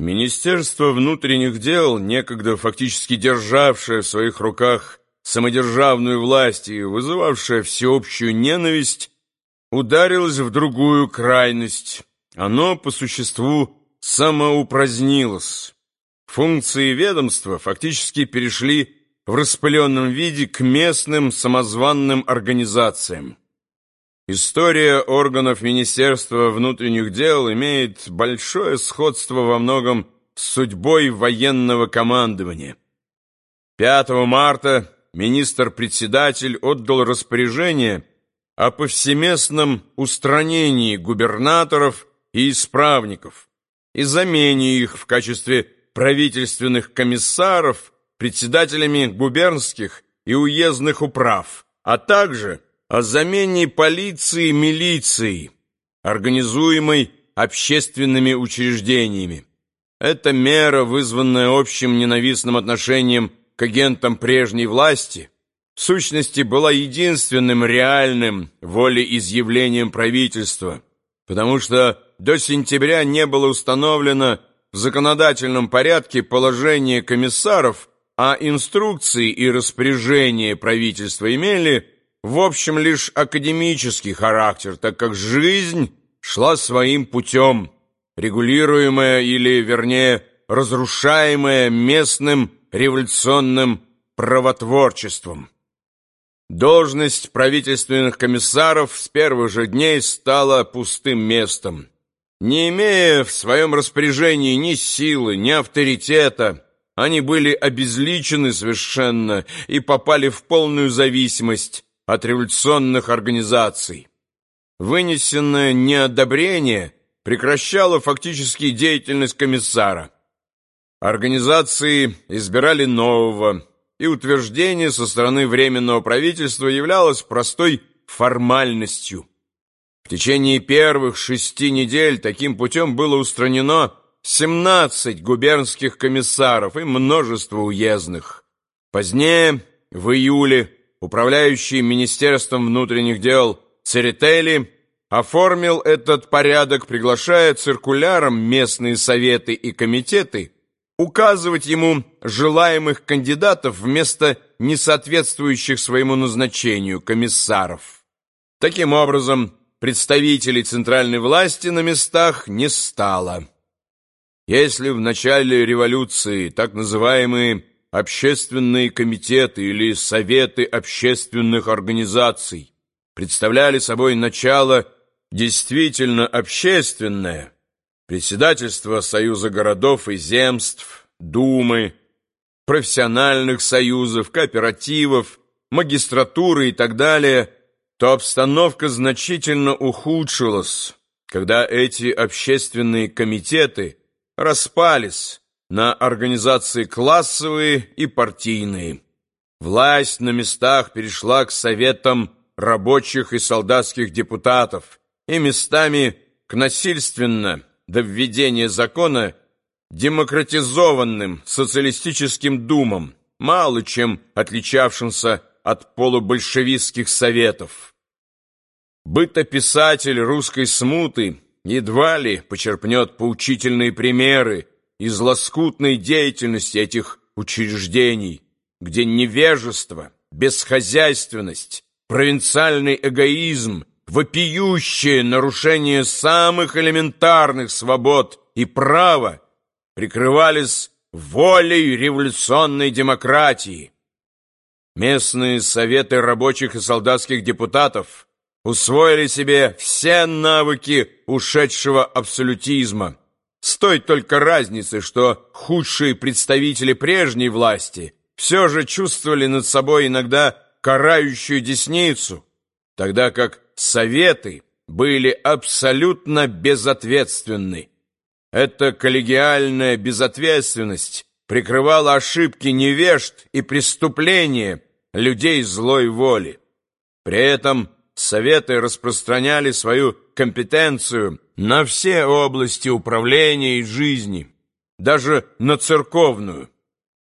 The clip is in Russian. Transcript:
Министерство внутренних дел, некогда фактически державшее в своих руках самодержавную власть и вызывавшее всеобщую ненависть, ударилось в другую крайность. Оно, по существу, самоупразднилось. Функции ведомства фактически перешли в распыленном виде к местным самозванным организациям. История органов Министерства внутренних дел имеет большое сходство во многом с судьбой военного командования. 5 марта министр-председатель отдал распоряжение о повсеместном устранении губернаторов и исправников и замене их в качестве правительственных комиссаров председателями губернских и уездных управ, а также о замене полиции милицией, организуемой общественными учреждениями. Эта мера, вызванная общим ненавистным отношением к агентам прежней власти, в сущности была единственным реальным волеизъявлением правительства, потому что до сентября не было установлено в законодательном порядке положение комиссаров, а инструкции и распоряжения правительства имели в общем, лишь академический характер, так как жизнь шла своим путем, регулируемая или, вернее, разрушаемая местным революционным правотворчеством. Должность правительственных комиссаров с первых же дней стала пустым местом. Не имея в своем распоряжении ни силы, ни авторитета, они были обезличены совершенно и попали в полную зависимость от революционных организаций. Вынесенное неодобрение прекращало фактически деятельность комиссара. Организации избирали нового, и утверждение со стороны Временного правительства являлось простой формальностью. В течение первых шести недель таким путем было устранено 17 губернских комиссаров и множество уездных. Позднее, в июле, управляющий Министерством внутренних дел Церетели, оформил этот порядок, приглашая циркуляром местные советы и комитеты указывать ему желаемых кандидатов вместо несоответствующих своему назначению комиссаров. Таким образом, представителей центральной власти на местах не стало. Если в начале революции так называемые общественные комитеты или советы общественных организаций представляли собой начало действительно общественное, председательство Союза городов и земств, думы, профессиональных союзов, кооперативов, магистратуры и так далее, то обстановка значительно ухудшилась, когда эти общественные комитеты распались, на организации классовые и партийные. Власть на местах перешла к советам рабочих и солдатских депутатов и местами к насильственно до введения закона демократизованным социалистическим думам, мало чем отличавшимся от полубольшевистских советов. Бытописатель русской смуты едва ли почерпнет поучительные примеры из лоскутной деятельности этих учреждений, где невежество, бесхозяйственность, провинциальный эгоизм, вопиющее нарушение самых элементарных свобод и права прикрывались волей революционной демократии. Местные советы рабочих и солдатских депутатов усвоили себе все навыки ушедшего абсолютизма, с той только разницей, что худшие представители прежней власти все же чувствовали над собой иногда карающую десницу, тогда как советы были абсолютно безответственны. Эта коллегиальная безответственность прикрывала ошибки невежд и преступления людей злой воли. При этом Советы распространяли свою компетенцию на все области управления и жизни, даже на церковную.